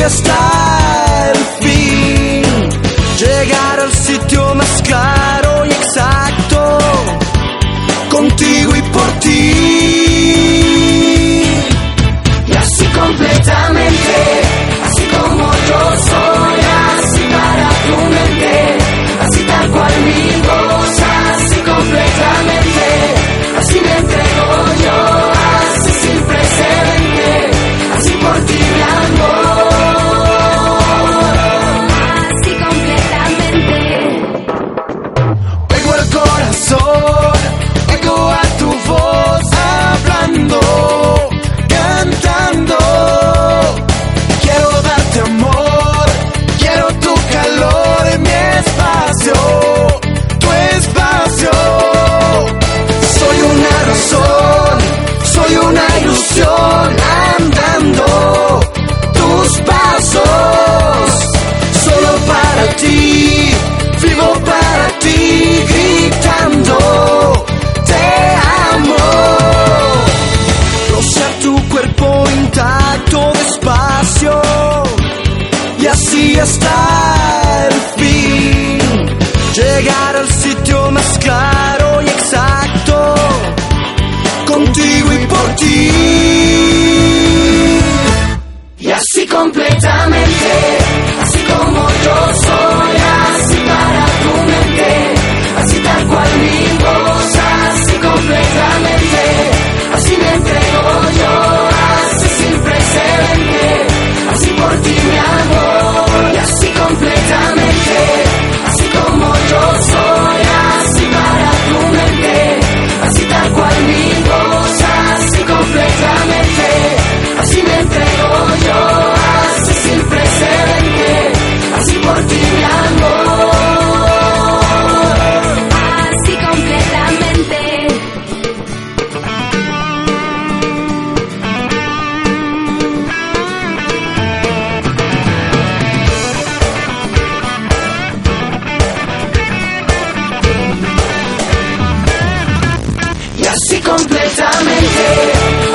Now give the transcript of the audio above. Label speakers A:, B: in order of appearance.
A: está. cuerpo intacto despacio. Y así está el fin. Hey.